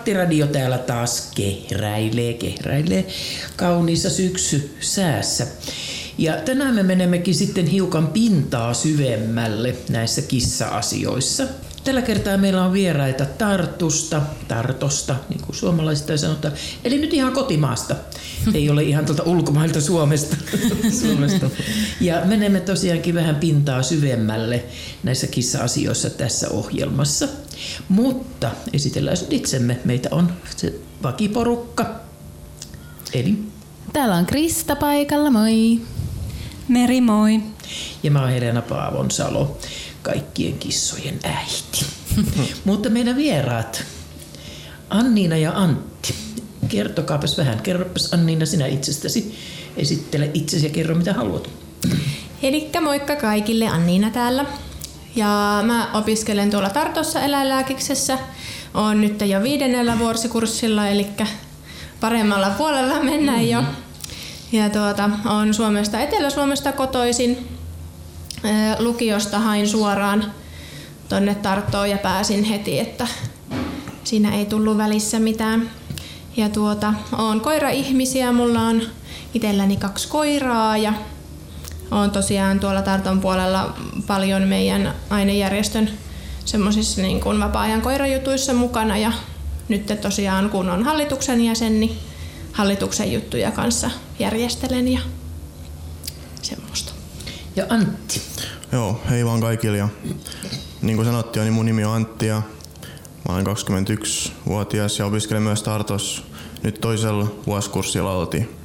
Kattiradio täällä taas kehräilee, kehräilee kauniissa syksy säässä. Ja tänään me menemmekin sitten hiukan pintaa syvemmälle näissä kissa-asioissa. Tällä kertaa meillä on vieraita Tartusta, Tartosta, niin kuin suomalaisista sanotaan. Eli nyt ihan kotimaasta. Ei ole ihan tuolta ulkomailta Suomesta. Suomesta. Ja menemme tosiaankin vähän pintaa syvemmälle näissä kissa-asioissa tässä ohjelmassa. Mutta esitellään nyt itsemme. Meitä on se vakiporukka. Eli Täällä on Krista paikalla, moi. Meri, moi. Ja mä oon Helena Paavonsalo, kaikkien kissojen äiti. Mutta meidän vieraat, Anniina ja Antti. Kertokaapas vähän. Kerropas Anniina sinä itsestäsi. Esittele itsesi ja kerro mitä haluat. Helikka moikka kaikille, Anniina täällä. Ja mä opiskelen tuolla Tartossa eläinlääkiksessä. Oon nyt jo viidennellä vuosikurssilla, eli paremmalla puolella mennään mm-hmm. jo. Ja tuota, on Suomesta, Etelä-Suomesta kotoisin. Lukiosta hain suoraan tonne Tarttoon ja pääsin heti, että siinä ei tullut välissä mitään. Ja tuota, on koira-ihmisiä, mulla on itselläni kaksi koiraa ja on tosiaan tuolla Tarton puolella paljon meidän ainejärjestön semmoisissa niin kuin vapaa-ajan koirajutuissa mukana ja nyt tosiaan kun on hallituksen jäsen, niin hallituksen juttuja kanssa järjestelen ja semmoista. Ja Antti. Joo, hei vaan kaikille. Ja, niin kuin sanottiin, niin mun nimi on Antti ja mä olen 21-vuotias ja opiskelen myös Tartos. Nyt toisella vuosikurssilla aloitin,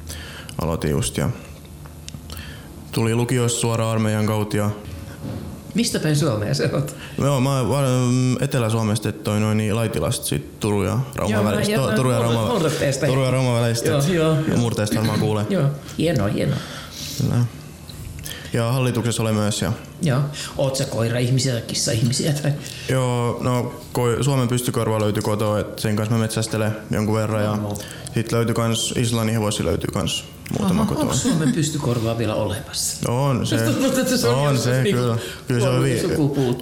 aloitin just ja tuli lukiosta suoraan armeijan kautta ja Mistä päin Suomea sä oot? Joo, mä oon Etelä-Suomesta, että toi noin niin Laitilasta sit Turun ja Rauman välistä. joo, Turun ja Rauman, Murteesta. Turun ja Rauman välistä. Joo, joo. Murteesta varmaan kuulee. Joo, hienoa, hienoa. Kyllä. Ja hallituksessa olen myös. Ja, Joo. Oot sä koira-ihmisiä tai kissa-ihmisiä? Tai... joo, no koi, Suomen pystykorva löytyi kotoa, että sen kanssa mä metsästelen jonkun verran. Ja Oho. sitten löytyi kans, Islannin hevosi löytyy kans muutama Aha, kotoa. onko Suomen pystykorvaa vielä olemassa? On se, se on on se niinku kyllä. Kyllä se on hyvin,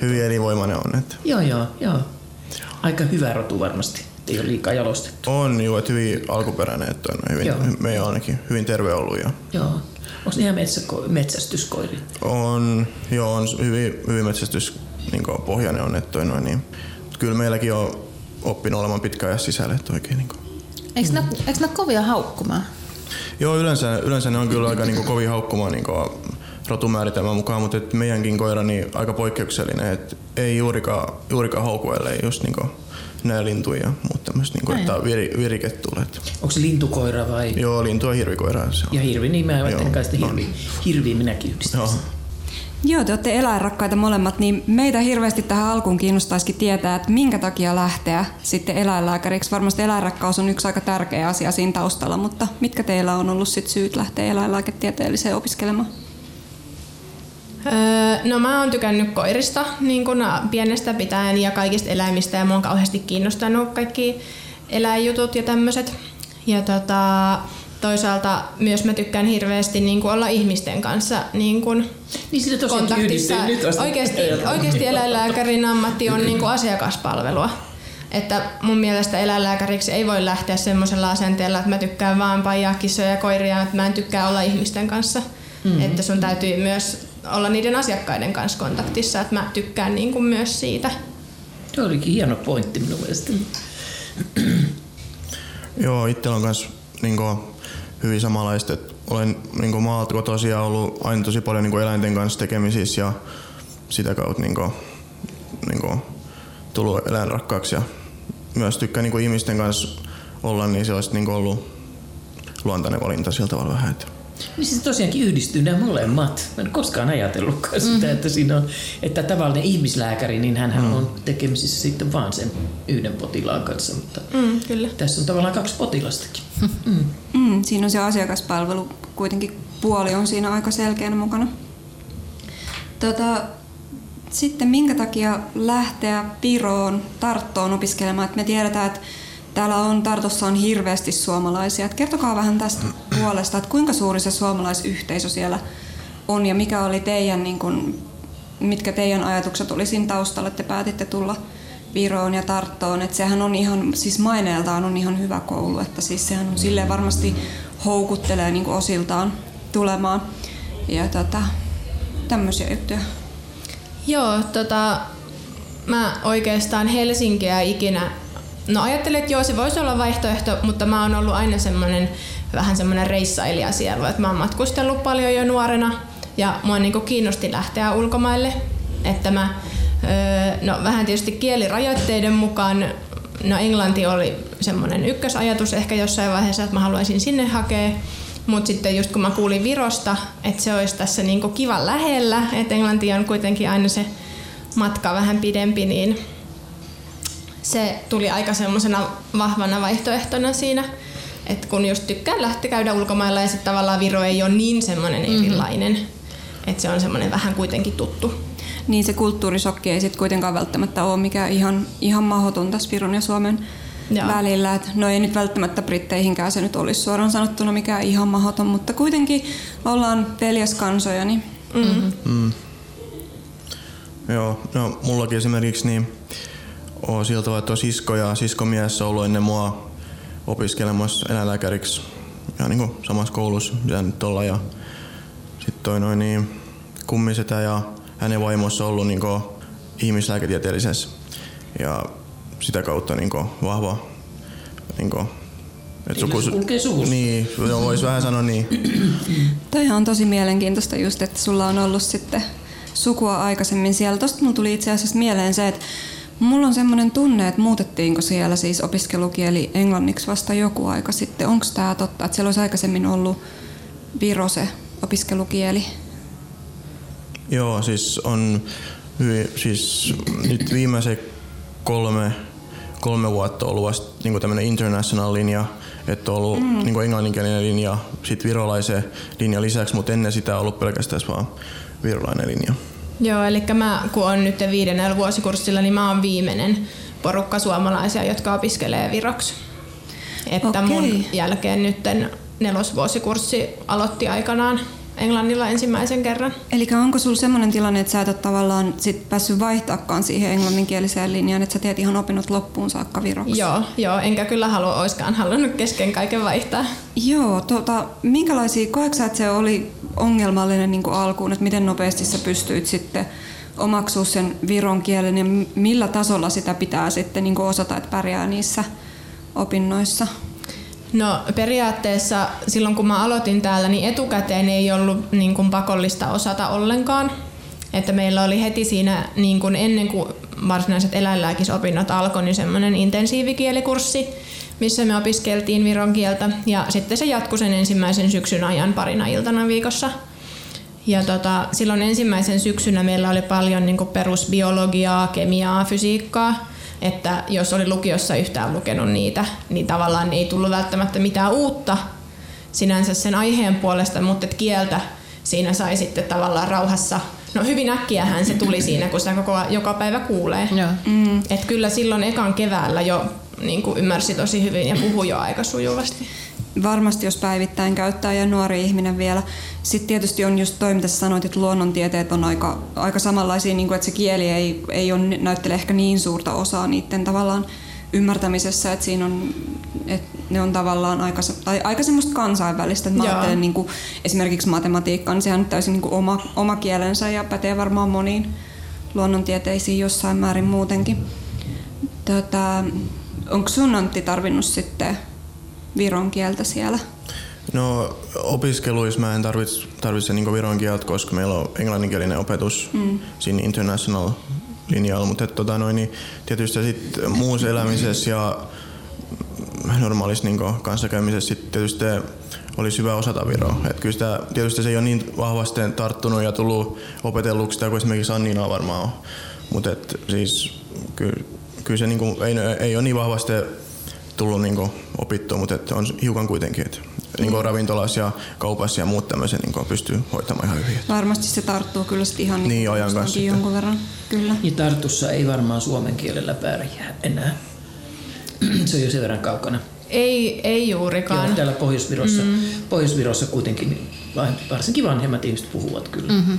hyvin elinvoimainen on. Että. Joo, joo, joo. Aika hyvä rotu varmasti. Ei ole liikaa jalostettu. On joo, että hyvin alkuperäinen, että on hyvin, Joo. meidän on ainakin hyvin terve ollut. Ja Joo. Onko ne ihan metsäko- metsästyskoiria? On, joo, on hyvin, hyvin metsästys niin pohjainen on, että toi noin, niin. Kyllä meilläkin on oppinut olemaan pitkä ajan sisällä, että oikein niin kuin. Eikö ne, eikö ne ole kovia haukkumaan? Joo, yleensä, yleensä ne on kyllä aika niin kovin haukkumaan niin rotumääritelmän mukaan, mutta et meidänkin koira niin aika poikkeuksellinen, että ei juurikaan, juurikaan hauku, ellei just niin näe lintuja ja muuta tämmöistä, niin kuin, että vir, virike tulee. Onko se lintukoira vai? joo, lintu ja hirvikoira. Se on. Ja hirvi, niin mä ajattelin kai sitä no. hirvi. Hirviä minäkin yhdistän. Joo. Joo, te olette eläinrakkaita molemmat, niin meitä hirveästi tähän alkuun kiinnostaisikin tietää, että minkä takia lähteä sitten eläinlääkäriksi. Varmasti eläinrakkaus on yksi aika tärkeä asia siinä taustalla, mutta mitkä teillä on ollut sit syyt lähteä eläinlääketieteelliseen opiskelemaan? Öö, no mä oon tykännyt koirista niin kun pienestä pitäen ja kaikista eläimistä ja mua on kauheasti kiinnostanut kaikki eläinjutut ja tämmöiset. Ja tota, toisaalta myös mä tykkään hirveästi niin kuin olla ihmisten kanssa niin kuin Niin sitä kontaktissa. nyt. Oikeasti, oikeasti eläinlääkärin ammatti on niin kuin asiakaspalvelua. Että mun mielestä eläinlääkäriksi ei voi lähteä semmoisella asenteella, että mä tykkään vaan paijaa kissoja ja koiria, että mä en tykkää olla ihmisten kanssa. Mm-hmm. Että sun täytyy myös olla niiden asiakkaiden kanssa kontaktissa, että mä tykkään niin kuin myös siitä. Tuo olikin hieno pointti minun mielestä. Joo, itsellä on myös niin hyvin samanlaista, että olen niin maalta kotoisin ja ollut aina tosi paljon niin eläinten kanssa tekemisissä ja sitä kautta niin kuin, niin kuin, tullut eläinrakkaaksi ja myös tykkään niin ihmisten kanssa olla, niin se olisi niin ollut luontainen valinta sillä tavalla vähän. Että. Niin siis tosiaankin yhdistyy nämä molemmat. Mä en koskaan ajatellutkaan sitä, mm-hmm. että siinä on, että tavallinen ihmislääkäri, niin hän mm. on tekemisissä sitten vaan sen yhden potilaan kanssa, mutta Mm, kyllä. tässä on tavallaan kaksi potilastakin. Mm. Mm, siinä on se asiakaspalvelu, kuitenkin puoli on siinä aika selkeänä mukana. Tota, sitten minkä takia lähteä Piroon, Tarttoon opiskelemaan? Et me tiedetään, että täällä on Tartossa on hirveästi suomalaisia. Kertokaa vähän tästä puolesta, että kuinka suuri se suomalaisyhteisö siellä on ja mikä oli teidän, niin kun, mitkä teidän ajatukset oli siinä taustalla, että te päätitte tulla Viroon ja Tarttoon. Että sehän on ihan, siis maineeltaan on ihan hyvä koulu, että siis sehän on silleen varmasti houkuttelee niin osiltaan tulemaan. Ja tota, tämmöisiä juttuja. Joo, tota, mä oikeastaan Helsinkiä ikinä, no ajattelin, että joo se voisi olla vaihtoehto, mutta mä oon ollut aina semmoinen vähän semmoinen reissailija siellä, että mä oon matkustellut paljon jo nuorena ja mua niin kiinnosti lähteä ulkomaille, että mä no vähän tietysti kielirajoitteiden mukaan, no englanti oli semmoinen ykkösajatus ehkä jossain vaiheessa, että mä haluaisin sinne hakea, mutta sitten just kun mä kuulin Virosta, että se olisi tässä niinku kivan lähellä, että Englanti on kuitenkin aina se matka vähän pidempi, niin se tuli aika semmoisena vahvana vaihtoehtona siinä. Että kun just tykkään lähteä käydä ulkomailla ja sitten tavallaan Viro ei ole niin semmoinen mm-hmm. erilainen, että se on semmoinen vähän kuitenkin tuttu. Niin se kulttuurisokki ei sitten kuitenkaan välttämättä ole mikään ihan, ihan mahdoton tässä Viron ja Suomen Joo. välillä. Et no ei nyt välttämättä Britteihinkään se nyt olisi suoraan sanottuna mikään ihan mahdoton, mutta kuitenkin ollaan veljeskansoja. Niin... Mm-hmm. Mm. Joo, no mullakin esimerkiksi niin on siltä tavalla, että sisko ja siskomies ollut ennen mua opiskelemassa eläinlääkäriksi ja niin kuin samassa koulussa, mitä nyt ollaan. Ja sitten toi noin niin kummisetä ja hänen vaimossa ollut niin ihmislääketieteellisessä. Ja sitä kautta niin vahva niin kuin, et suvussa. Niin, voisi vähän sanoa niin. Toi on tosi mielenkiintoista just, että sulla on ollut sitten sukua aikaisemmin siellä. Mulla tuli itse asiassa mieleen se, että mulla on semmoinen tunne, että muutettiinko siellä siis opiskelukieli englanniksi vasta joku aika sitten. Onko tämä totta, että siellä olisi aikaisemmin ollut viro se opiskelukieli? Joo, siis on siis nyt viimeiset kolme, kolme vuotta ollut vasta niin tämmöinen international linja, että on ollut mm. niin englanninkielinen linja, sitten virolaisen linja lisäksi, mutta ennen sitä on ollut pelkästään vaan virolainen linja. Joo, eli mä kun on nyt viidennellä vuosikurssilla, niin mä oon viimeinen porukka suomalaisia, jotka opiskelee viroksi. Että okay. mun jälkeen nyt nelosvuosikurssi aloitti aikanaan englannilla ensimmäisen kerran. Eli onko sulla semmoinen tilanne, että sä et ole tavallaan sit päässyt vaihtaakaan siihen englanninkieliseen linjaan, että sä teet ihan opinnot loppuun saakka viroksi? Joo, joo enkä kyllä halua, oiskaan halunnut kesken kaiken vaihtaa. Joo, tota, minkälaisia, koetko että se oli ongelmallinen niin kuin alkuun, että miten nopeasti sä pystyit sitten omaksua sen viron kielen ja millä tasolla sitä pitää sitten niin kuin osata, että pärjää niissä opinnoissa? No periaatteessa silloin kun mä aloitin täällä, niin etukäteen ei ollut niin kuin pakollista osata ollenkaan. Että meillä oli heti siinä niin kuin ennen kuin varsinaiset eläinlääkisopinnot alkoi, niin semmoinen intensiivikielikurssi, missä me opiskeltiin viron kieltä. Ja sitten se jatkui sen ensimmäisen syksyn ajan parina iltana viikossa. Ja tota, silloin ensimmäisen syksynä meillä oli paljon niin perusbiologiaa, kemiaa, fysiikkaa että jos oli lukiossa yhtään lukenut niitä, niin tavallaan ei tullut välttämättä mitään uutta sinänsä sen aiheen puolesta, mutta että kieltä siinä sai sitten tavallaan rauhassa. No hyvin äkkiähän se tuli siinä, kun sitä koko, joka päivä kuulee. Mm. Et kyllä silloin ekan keväällä jo niin kuin ymmärsi tosi hyvin ja puhui jo aika sujuvasti varmasti jos päivittäin käyttää ja nuori ihminen vielä. Sitten tietysti on just toi, mitä sanoit, että luonnontieteet on aika, aika samanlaisia, niin kuin, että se kieli ei, ei ole, näyttele ehkä niin suurta osaa niiden tavallaan ymmärtämisessä, että siinä on, että ne on tavallaan aika, tai aika semmoista kansainvälistä. Että mä ajattelen niin kuin, esimerkiksi matematiikka, niin sehän on täysin niin kuin oma, oma kielensä ja pätee varmaan moniin luonnontieteisiin jossain määrin muutenkin. Tätä, onko sun Antti tarvinnut sitten viron kieltä siellä? No opiskeluissa mä en tarvitse, tarvitse niin viron kieltä, koska meillä on englanninkielinen opetus mm. siinä international linjalla, mutta tota noin, niin tietysti sit muussa elämisessä ja normaalissa niin kanssakäymisessä sit tietysti olisi hyvä osata viroa. Et kyllä sitä, tietysti se ei ole niin vahvasti tarttunut ja tullut opetelluksi sitä kuin esimerkiksi Annina varmaan on. Mutta siis kyllä, kyllä se niin kuin, ei, ei ole niin vahvasti tullut niin opittua, mutta että on hiukan kuitenkin, että niin kuin ravintolassa ja kaupassa ja muut tämmöiset niin pystyy hoitamaan ihan hyvin. Varmasti se tarttuu kyllä sitten ihan niin, niin ajan kanssa jonkun verran. Kyllä. Ja Tartussa ei varmaan suomen kielellä pärjää enää. se on jo sen verran kaukana. Ei, ei juurikaan. Joo, täällä Pohjois-Virossa, mm. Pohjois-Virossa kuitenkin varsinkin vanhemmat ihmiset puhuvat kyllä. Mm-hmm.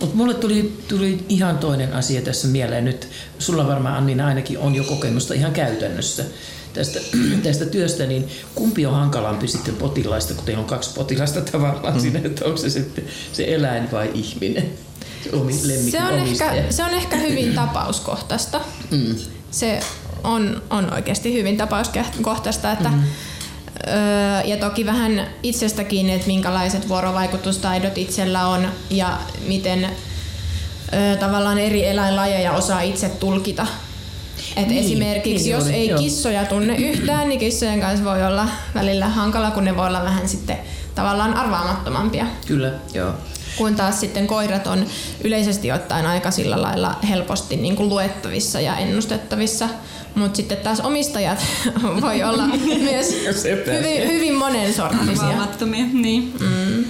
Mutta mulle tuli, tuli ihan toinen asia tässä mieleen nyt. Sulla varmaan Annina ainakin on jo kokemusta ihan käytännössä tästä, tästä työstä, niin kumpi on hankalampi sitten potilaista, kun teillä on kaksi potilasta tavallaan mm. siinä, että onko se sitten se eläin vai ihminen? Se, se, on, ehkä, se on ehkä hyvin tapauskohtaista. Mm. Se on, on oikeasti hyvin tapauskohtaista, että mm. Öö, ja toki vähän itsestäkin, että minkälaiset vuorovaikutustaidot itsellä on ja miten öö, tavallaan eri eläinlajeja osaa itse tulkita. Et niin, esimerkiksi niin jos oli, ei joo. kissoja tunne yhtään, niin kissojen kanssa voi olla välillä hankala, kun ne voi olla vähän sitten tavallaan arvaamattomampia. Kyllä, joo. Kun taas sitten koirat on yleisesti ottaen aika sillä lailla helposti niin kuin luettavissa ja ennustettavissa. Mutta sitten taas omistajat voi olla myös hyvin, hyvin monen sorttisia. niin. Mm.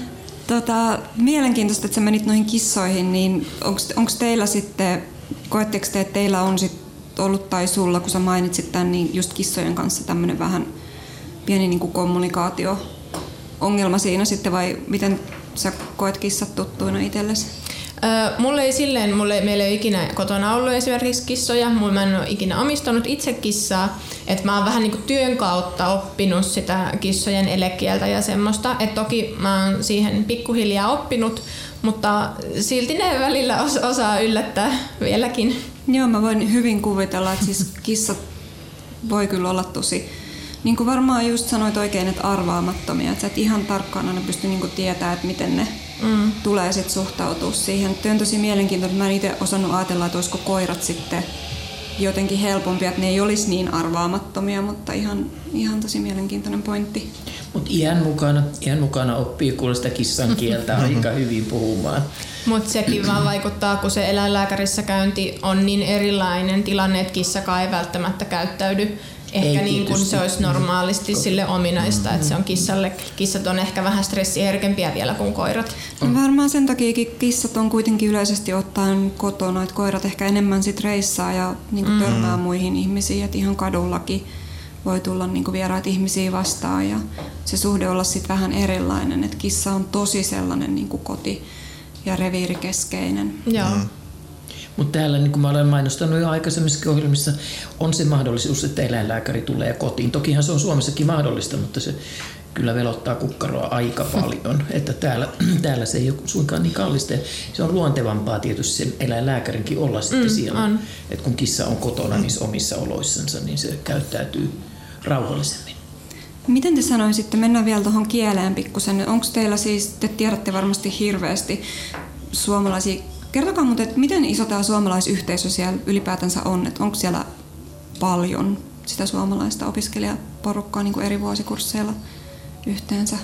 Tota, mielenkiintoista, että sä menit noihin kissoihin, niin onko teillä sitten, koetteko te, että teillä on sit ollut tai sulla, kun sä mainitsit tämän, niin just kissojen kanssa tämmöinen vähän pieni niin kuin kommunikaatio ongelma siinä sitten vai miten sä koet kissat tuttuina itsellesi? Öö, mulle ei silleen, mulle, meillä ei ole ikinä kotona ollut esimerkiksi kissoja, mulla mä en ole ikinä omistanut itse kissaa, että mä oon vähän niin työn kautta oppinut sitä kissojen elekieltä ja semmoista, että toki mä oon siihen pikkuhiljaa oppinut, mutta silti ne välillä osaa yllättää vieläkin. Joo, mä voin hyvin kuvitella, että siis kissat voi kyllä olla tosi, niin kuin varmaan just sanoit oikein, että arvaamattomia, että sä et ihan tarkkaan aina pysty niin tietämään, että miten ne mm. tulee sitten suhtautua siihen. Työ on tosi mielenkiintoista. Mä en itse osannut ajatella, että olisiko koirat sitten jotenkin helpompi, että ne ei olisi niin arvaamattomia, mutta ihan, ihan tosi mielenkiintoinen pointti. Mutta iän mukana, iän mukana oppii kuulla sitä kissan kieltä aika hyvin puhumaan. Mutta sekin vaan vaikuttaa, kun se eläinlääkärissä käynti on niin erilainen tilanne, että kissakaan ei välttämättä käyttäydy. Ehkä niin kuin se olisi normaalisti sille ominaista, että se on kissalle, kissat on ehkä vähän stressiherkempiä vielä kuin koirat. No varmaan sen takia kissat on kuitenkin yleisesti ottaen kotona, että koirat ehkä enemmän sit reissaa ja niin kuin mm. törmää muihin ihmisiin, että ihan kadullakin voi tulla niin kuin vieraat ihmisiä vastaan ja se suhde olla sitten vähän erilainen, että kissa on tosi sellainen niin kuin koti ja reviirikeskeinen. Joo. Mm. Mutta täällä, niin kuin mä olen mainostanut jo aikaisemmissa ohjelmissa, on se mahdollisuus, että eläinlääkäri tulee kotiin. Tokihan se on Suomessakin mahdollista, mutta se kyllä velottaa kukkaroa aika paljon. Että täällä, täällä se ei ole suinkaan niin kallista. Se on luontevampaa tietysti sen eläinlääkärinkin olla sitten mm, siellä. On. Että kun kissa on kotona niissä omissa oloissansa, niin se käyttäytyy rauhallisemmin. Miten te sanoisitte, mennään vielä tuohon kieleen pikkusen. Onko teillä siis, te tiedätte varmasti hirveästi suomalaisia Kertokaa mutta, että miten iso tämä suomalaisyhteisö siellä ylipäätänsä on, että onko siellä paljon sitä suomalaista opiskelijaporukkaa niin kuin eri vuosikursseilla yhteensä?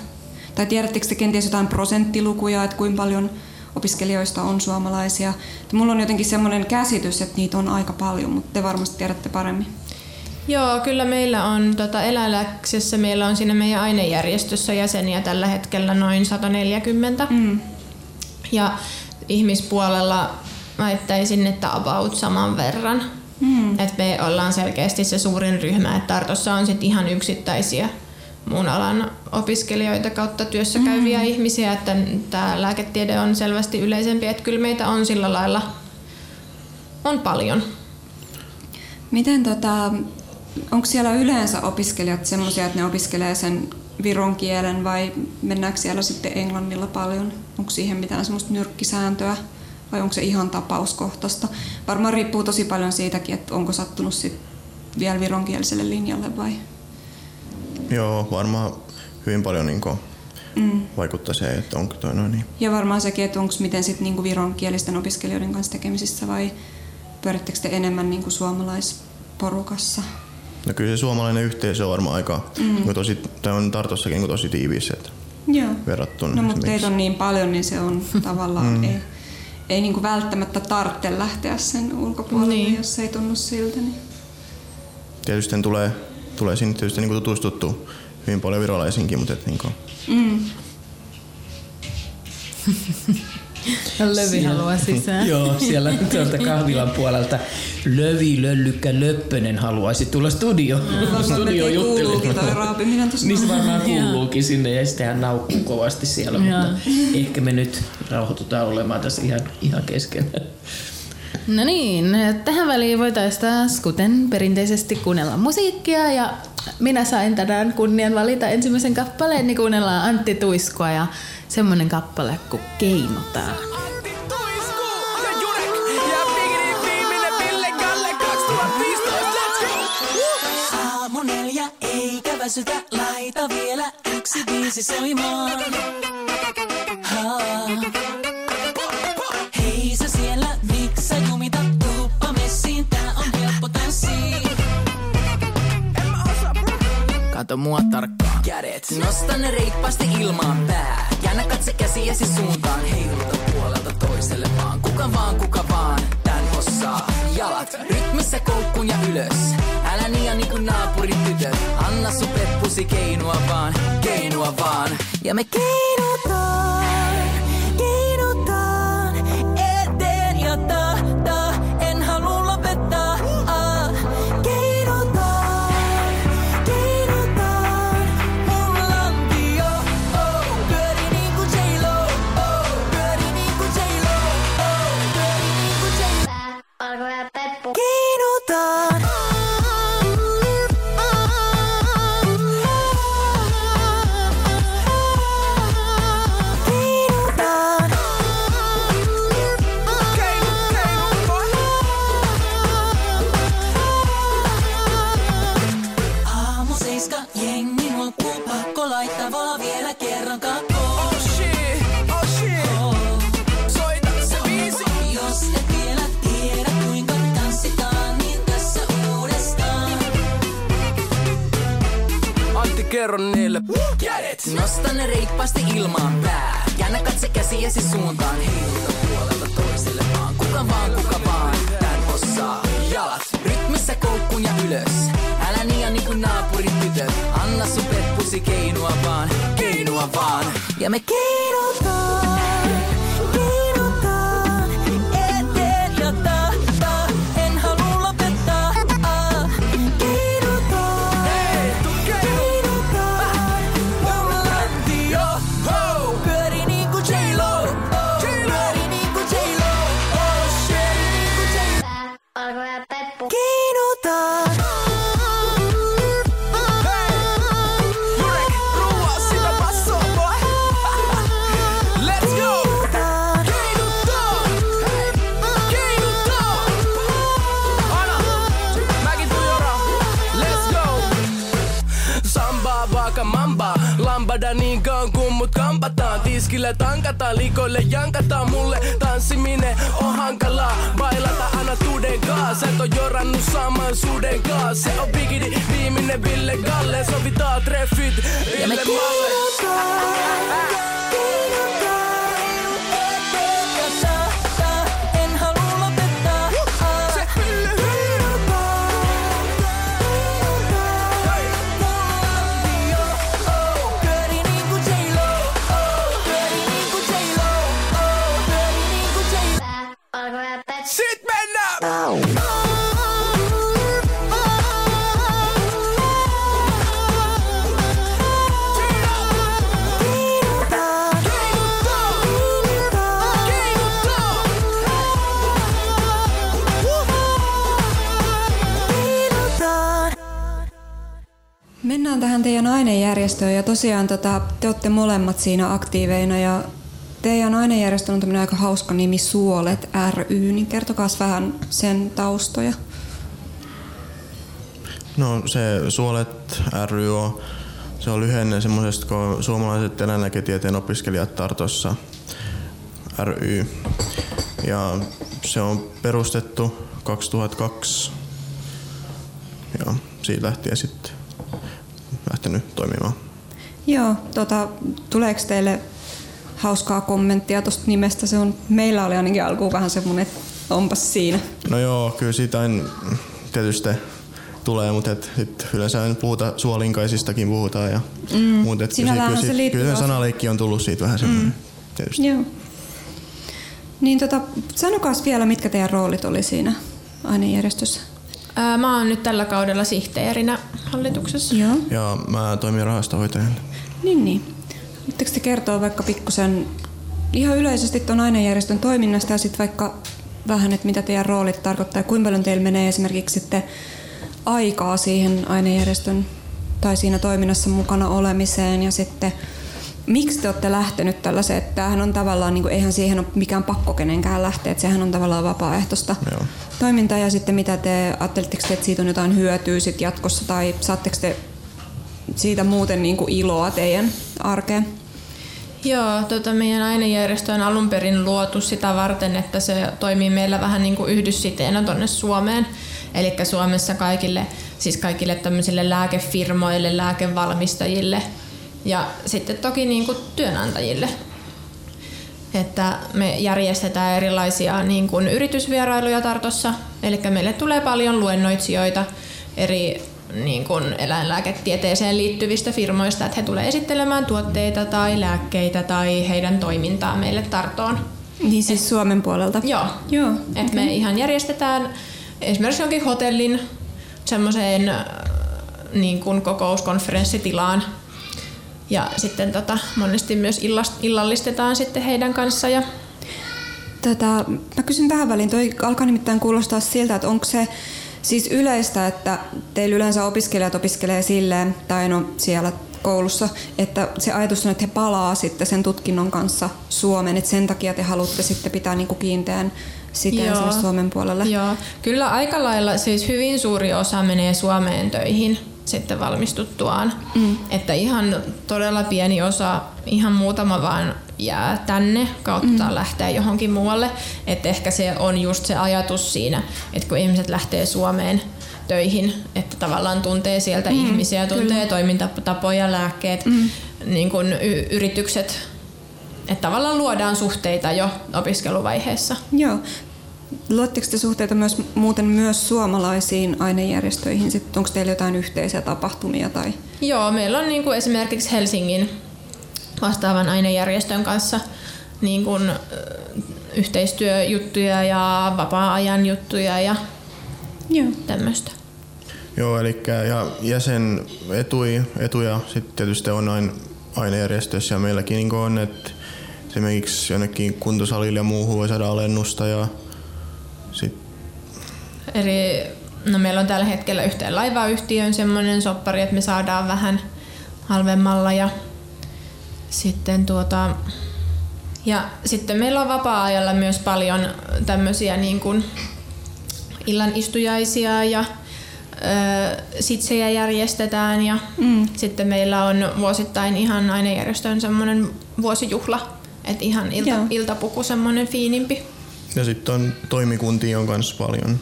Tai tiedättekö te kenties jotain prosenttilukuja, että kuinka paljon opiskelijoista on suomalaisia? Mulla on jotenkin semmoinen käsitys, että niitä on aika paljon, mutta te varmasti tiedätte paremmin. Joo, kyllä meillä on tota, eläinlääksessä, meillä on siinä meidän ainejärjestössä jäseniä tällä hetkellä noin 140. Mm. Ja ihmispuolella väittäisin, että about saman verran. Mm. Et me ollaan selkeästi se suurin ryhmä, että Tartossa on sit ihan yksittäisiä muun alan opiskelijoita kautta työssä käyviä mm. ihmisiä, että tämä lääketiede on selvästi yleisempi, että kyllä meitä on sillä lailla on paljon. Miten tota, onko siellä yleensä opiskelijat sellaisia, että ne opiskelee sen viron kielen vai mennäänkö siellä sitten englannilla paljon? Onko siihen mitään semmoista nyrkkisääntöä vai onko se ihan tapauskohtaista? Varmaan riippuu tosi paljon siitäkin, että onko sattunut sitten vielä vironkieliselle linjalle vai? Joo, varmaan hyvin paljon niin mm. vaikuttaa se, että onko toi noin. Niin. Ja varmaan sekin, että onko miten sitten niin vironkielisten opiskelijoiden kanssa tekemisissä vai pyörittekö te enemmän niin suomalaisporukassa? No kyllä se suomalainen yhteisö on varmaan aika, mm. tosi, tai on Tartossakin niin tosi tiivis, että Joo. verrattuna. No mutta teitä on niin paljon, niin se on tavallaan, mm. ei, ei niin kuin välttämättä tarvitse lähteä sen ulkopuolelle, niin. jos ei tunnu siltä. Niin. Tietysti tulee, tulee sinne tietysti niin kuin tutustuttu hyvin paljon virolaisinkin, mutta et niin kuin... mm. Lövi Siellä- haluaa sisään. Joo, siellä tuolta kahvilan puolelta Lövi Löllykkä Löppönen haluaisi tulla studio, studio kuuluukin juttelemaan. toi raapiminen tuossa. Niin se varmaan kuuluukin sinne ja sitten hän naukkuu kovasti siellä, mutta ehkä me nyt rauhoitutaan olemaan tässä ihan, ihan kesken. No niin, tähän väliin voitaisiin taas, kuten perinteisesti, kuunnella musiikkia ja minä sain tänään kunnian valita ensimmäisen kappaleen, niin kuunnellaan Antti Tuiskua ja semmonen kappale kuin Keinutaan. Antti Tuisku ja Jurek ja Biginin viimeinen Ville Galle 2015, let's go! Aamu laita vielä yksi biisi soimaan. Hei sä siellä, Kato mua tarkkaan. Kädet, nosta ne reippaasti ilmaan pää. Käännä katse käsiesi suuntaan, heiluta puolelta toiselle vaan. Kuka vaan, kuka vaan, tän osaa. Jalat rytmissä koukkuun ja ylös. Älä niia niinku naapurin tytöt. Anna sun peppusi keinua vaan, keinua vaan. Ja me keinutaan. Mut kampataan Tiskillä tankataan, likoille jankataan Mulle tanssiminen on hankalaa. Bailata aina tuden kaa. Sä et oo jorannut saman suden kaa. Se on bigidi, viimeinen Ville Galle. Sovitaan treffit Ja me Ille Malle tähän teidän ainejärjestöön ja tosiaan tota, te olette molemmat siinä aktiiveina ja teidän ainejärjestö on tämmöinen aika hauska nimi Suolet ry, niin kertokaa vähän sen taustoja. No se Suolet ry on, se on lyhenne semmoisesta kuin suomalaiset eläinlääketieteen opiskelijat Tartossa ry. Ja se on perustettu 2002 ja siitä lähtien sitten lähtenyt toimimaan. Joo, tota, tuleeko teille hauskaa kommenttia tuosta nimestä? Se on, meillä oli ainakin alkuun vähän semmoinen, että onpas siinä. No joo, kyllä siitä aina tietysti tulee, mutta et, et yleensä aina puhuta, suolinkaisistakin puhutaan ja mm. muuta. et kyllä Sinällähän kyllä, se liittyy kyllä sanaleikki on tullut siitä vähän semmoinen mm. tietysti. Joo. Niin tota, sanokaas vielä, mitkä teidän roolit oli siinä ainejärjestössä? Ää, Mä oon nyt tällä kaudella sihteerinä hallituksessa. Joo. Ja mä toimin rahastohoitajana. Niin, niin. Voitteko te kertoa vaikka pikkusen ihan yleisesti tuon ainejärjestön toiminnasta ja sitten vaikka vähän, että mitä teidän roolit tarkoittaa ja kuinka paljon teillä menee esimerkiksi sitten aikaa siihen ainejärjestön tai siinä toiminnassa mukana olemiseen ja sitten miksi te olette lähtenyt tällaiseen, että tämähän on tavallaan, niin kuin, eihän siihen ole mikään pakko kenenkään lähteä, että sehän on tavallaan vapaaehtoista Joo. toimintaa ja sitten mitä te, ajattelitteko te, että siitä on jotain hyötyä sit jatkossa tai saatteko te siitä muuten niin kuin iloa teidän arkeen? Joo, tota meidän ainejärjestö on alun perin luotu sitä varten, että se toimii meillä vähän niin kuin yhdyssiteenä tonne Suomeen. Eli Suomessa kaikille, siis kaikille tämmöisille lääkefirmoille, lääkevalmistajille ja sitten toki niin kuin työnantajille. Että me järjestetään erilaisia niin kuin yritysvierailuja Tartossa, eli meille tulee paljon luennoitsijoita eri niin kuin eläinlääketieteeseen liittyvistä firmoista, että he tulee esittelemään tuotteita tai lääkkeitä tai heidän toimintaa meille Tartoon. Niin siis Suomen puolelta? Joo. Joo. Et me ihan järjestetään esimerkiksi jonkin hotellin semmoiseen äh, niin kuin kokouskonferenssitilaan. Ja sitten tota, monesti myös illast, illallistetaan sitten heidän kanssa. Ja Tätä, mä kysyn tähän väliin, toi alkaa nimittäin kuulostaa siltä, että onko se siis yleistä, että teillä yleensä opiskelijat opiskelee silleen, tai no siellä koulussa, että se ajatus on, että he palaa sitten sen tutkinnon kanssa Suomeen, että sen takia te haluatte sitten pitää niinku kiinteän siteen Joo. Suomen puolelle. Joo, kyllä aika lailla siis hyvin suuri osa menee Suomeen töihin sitten valmistuttuaan. Mm. Että ihan todella pieni osa, ihan muutama vaan jää tänne kautta mm. lähtee johonkin muualle. Että ehkä se on just se ajatus siinä, että kun ihmiset lähtee Suomeen töihin, että tavallaan tuntee sieltä mm, ihmisiä, tuntee kyllä. toimintatapoja, lääkkeet, mm. niin kuin y- yritykset. Että tavallaan luodaan suhteita jo opiskeluvaiheessa. Joo. Luotteko te suhteita myös, muuten myös suomalaisiin ainejärjestöihin? Sitten onko teillä jotain yhteisiä tapahtumia? Tai? Joo, meillä on niin kuin esimerkiksi Helsingin vastaavan ainejärjestön kanssa niin kuin, yhteistyöjuttuja ja vapaa-ajan juttuja ja Joo. tämmöistä. Joo, eli ja jäsen etui, etuja sitten tietysti on aina ainejärjestöissä ja meilläkin niin on, että esimerkiksi jonnekin kuntosalille ja muuhun voi saada alennusta ja sit, Eli no meillä on tällä hetkellä yhteen laivayhtiön semmoinen soppari, että me saadaan vähän halvemmalla ja sitten tuota ja sitten meillä on vapaa-ajalla myös paljon tämmöisiä niin kuin illan istujaisia ja sitsejä järjestetään ja mm. sitten meillä on vuosittain ihan ainejärjestön semmoinen vuosijuhla, että ihan ilta, Joo. iltapuku semmoinen fiinimpi. Ja sitten on toimikuntia on kanssa paljon.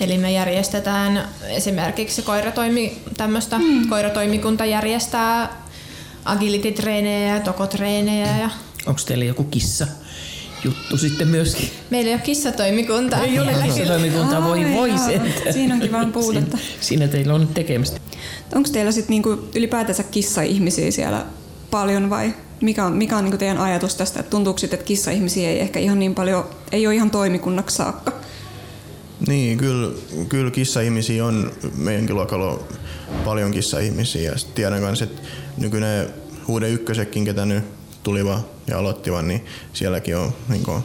Eli me järjestetään esimerkiksi koiratoimi, tämmöistä mm. koiratoimikunta järjestää agility-treenejä ja tokotreenejä ja Onko teillä joku kissa juttu sitten myöskin? meillä ei ole kissatoimikuntaa. Ei ole kissatoimikuntaa, voi Ai voi sen. siinä onkin vaan puutetta. Siinä, siinä teillä on tekemistä. Onko teillä sitten niinku ylipäätänsä kissa-ihmisiä siellä paljon vai mikä on, mikä on niinku teidän ajatus tästä? Et Tuntuuko sitten, että kissa-ihmisiä ei ehkä ihan niin paljon, ei ole ihan toimikunnaksi saakka? Niin, kyllä, kyllä kissa-ihmisiä on meidänkin luokalla on paljon kissa-ihmisiä. Ja sit tiedän myös, että nykyinen huuden ykkösekin, ketä nyt tuliva ja aloittivan, niin sielläkin on niin kuin,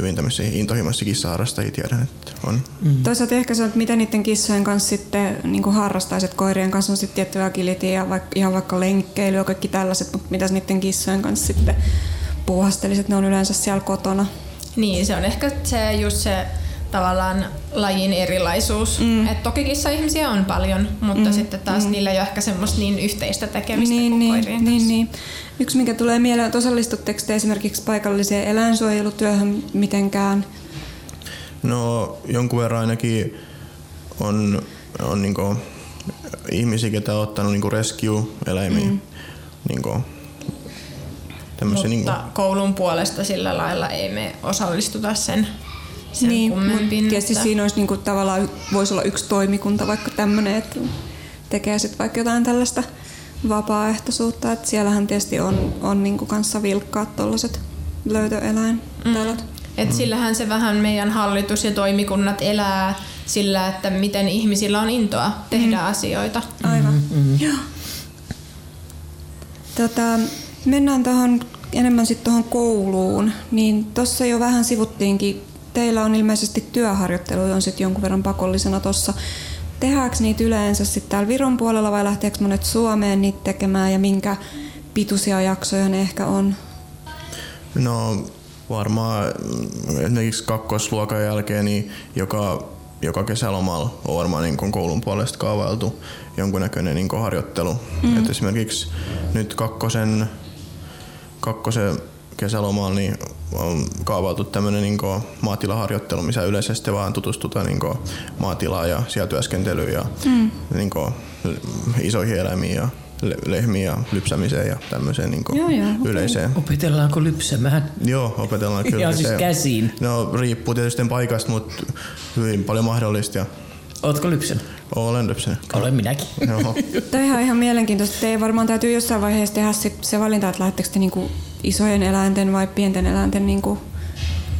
hyvin tämmöisiä intohimoisia kissaharrastajia tiedän, että on. Mm. Toisaalta ehkä se, että miten niiden kissojen kanssa sitten niin harrastaiset koirien kanssa on sitten tietty agility ja vaikka, ihan vaikka lenkkeily ja kaikki tällaiset, mutta mitä niiden kissojen kanssa sitten puuhastelisit, ne on yleensä siellä kotona. Niin, se on ehkä se just se tavallaan lajin erilaisuus. Mm. Et toki kissa-ihmisiä on paljon, mutta mm. sitten taas mm. niillä ei ole ehkä semmoista niin yhteistä tekemistä niin, kuin niin, koirien niin, kanssa. niin. Yksi mikä tulee mieleen, että osallistutteko te esimerkiksi paikalliseen eläinsuojelutyöhön mitenkään? No jonkun verran ainakin on, on niinku ihmisiä, ketä on ottanut niinku rescue-eläimiä. Mm. Niinku, tämmöisiä Mutta niinku, koulun puolesta sillä lailla ei me osallistuta sen, sen niin, kummemmin. tietysti että- siinä olisi niinku tavallaan, voisi olla yksi toimikunta vaikka tämmöinen, että tekee sitten vaikka jotain tällaista vapaaehtoisuutta. Että siellähän tietysti on, on niinku kanssa vilkkaat tuollaiset löytöeläin talot. Et sillähän se vähän meidän hallitus ja toimikunnat elää sillä, että miten ihmisillä on intoa tehdä mm. asioita. Aivan. Mm-hmm. Joo. Tota, mennään tuohon enemmän sitten tuohon kouluun. Niin tuossa jo vähän sivuttiinkin, teillä on ilmeisesti työharjoittelu on sitten jonkun verran pakollisena tuossa. Tehdäänkö niitä yleensä sitten täällä Viron puolella vai lähteekö monet Suomeen niitä tekemään ja minkä pituisia jaksoja ne ehkä on? No varmaan esimerkiksi kakkosluokan jälkeen niin joka, joka kesälomalla on varmaan niin kuin koulun puolesta kaavailtu jonkunnäköinen niin kuin harjoittelu. Mm. Et esimerkiksi nyt kakkosen, kakkosen kesälomalla niin on kaavailtu tämmöinen niin maatilaharjoittelu, missä yleisesti vaan tutustutaan niin kuin maatilaan ja siellä työskentelyyn ja mm. niin kuin isoihin eläimiin ja le- lehmiin ja lypsämiseen ja tämmöiseen niin Joo, joo, yleiseen. Opetellaanko lypsämään? Joo, opetellaan kyllä. Ihan siis käsiin. No riippuu tietysti paikasta, mutta hyvin paljon mahdollista ja Ootko lypsänyt? olen lypsänyt. Olen minäkin. Joo. Tämä on ihan mielenkiintoista. Teidän varmaan täytyy jossain vaiheessa tehdä sit se valinta, että lähettekö te niinku isojen eläinten vai pienten eläinten niinku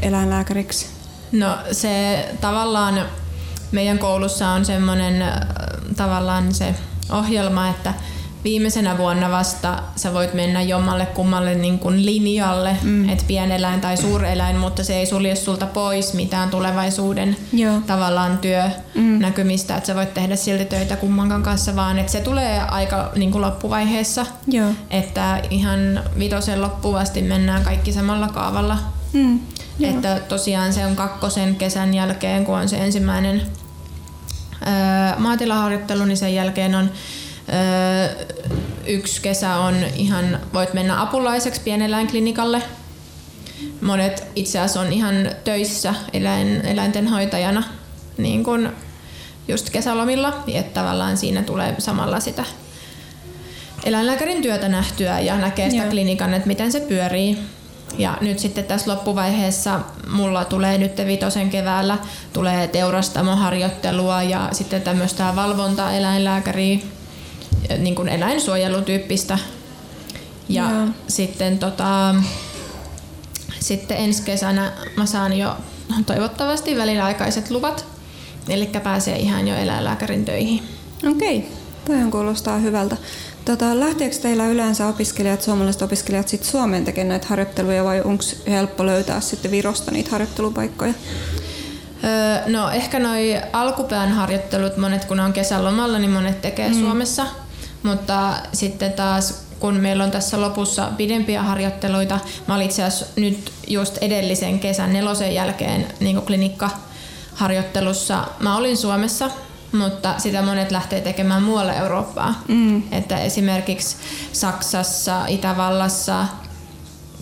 eläinlääkäriksi. No se tavallaan meidän koulussa on semmoinen äh, tavallaan se ohjelma, että viimeisenä vuonna vasta sä voit mennä jommalle kummalle niin kuin linjalle, mm. että pieneläin tai suureläin, mutta se ei sulje sulta pois mitään tulevaisuuden Joo. tavallaan työnäkymistä, että sä voit tehdä silti töitä kummankaan kanssa, vaan että se tulee aika niin kuin loppuvaiheessa, Joo. että ihan vitosen loppuun asti mennään kaikki samalla kaavalla. Mm. Joo. Että tosiaan se on kakkosen kesän jälkeen, kun on se ensimmäinen öö, maatilaharjoittelu, niin sen jälkeen on öö, yksi kesä on ihan, voit mennä apulaiseksi pieneläinklinikalle. Monet itse asiassa on ihan töissä eläin, eläinten hoitajana niin kuin just kesälomilla, että tavallaan siinä tulee samalla sitä eläinlääkärin työtä nähtyä ja näkee sitä Joo. klinikan, että miten se pyörii. Ja nyt sitten tässä loppuvaiheessa mulla tulee nyt vitosen keväällä tulee teurastamoharjoittelua ja sitten tämmöistä valvontaeläinlääkäriä, niin kuin eläinsuojelutyyppistä. Ja Joo. sitten tota, sitten ensi kesänä mä saan jo toivottavasti väliaikaiset luvat. Eli pääsee ihan jo eläinlääkärin töihin. Okei, toihan kuulostaa hyvältä. Tota, lähteekö teillä yleensä opiskelijat, suomalaiset opiskelijat sit Suomeen tekemään näitä harjoitteluja vai onko helppo löytää sitten Virosta niitä harjoittelupaikkoja? Öö, no ehkä noi alkupään harjoittelut, monet kun on kesälomalla, niin monet tekee mm. Suomessa. Mutta sitten taas kun meillä on tässä lopussa pidempiä harjoitteluita, mä olin itse asiassa nyt just edellisen kesän nelosen jälkeen niin klinikkaharjoittelussa. Mä olin Suomessa, mutta sitä monet lähtee tekemään muualle Eurooppaan. Mm. Että esimerkiksi Saksassa, Itävallassa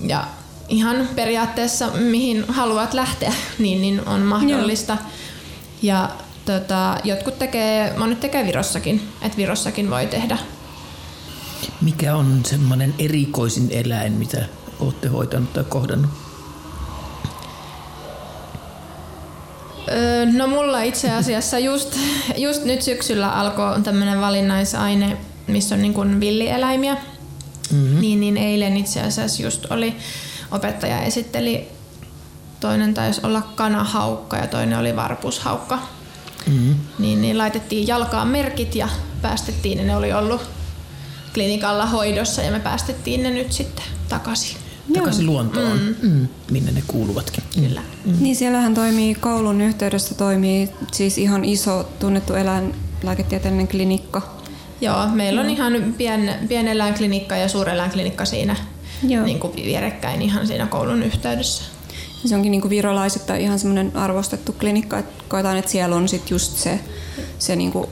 ja ihan periaatteessa mihin haluat lähteä, niin, niin on mahdollista. Ja tota, jotkut tekee, monet tekee Virossakin, että Virossakin voi tehdä. Mikä on semmoinen erikoisin eläin, mitä olette hoitanut tai kohdannut? Öö, no mulla itse asiassa just, just nyt syksyllä alkoi tämmöinen valinnaisaine, missä on niin kuin villieläimiä. Mm-hmm. Niin, niin eilen itse asiassa just oli, opettaja esitteli, toinen taisi olla kanahaukka ja toinen oli varpushaukka. Mm-hmm. Niin, niin laitettiin jalkaan merkit ja päästettiin, ja ne oli ollut klinikalla hoidossa ja me päästettiin ne nyt sitten takaisin. Takaisin luontoon, mm. Mm, minne ne kuuluvatkin. Kyllä. Mm. Niin siellähän toimii koulun yhteydessä toimii siis ihan iso tunnettu eläinlääketieteellinen klinikka. Joo, meillä on ihan pien, pieneläinklinikka ja suureläinklinikka siinä Joo. niin kuin vierekkäin ihan siinä koulun yhteydessä. Se onkin niin virolaisittain ihan semmoinen arvostettu klinikka, että koetaan, että siellä on sit just se, se niin kuin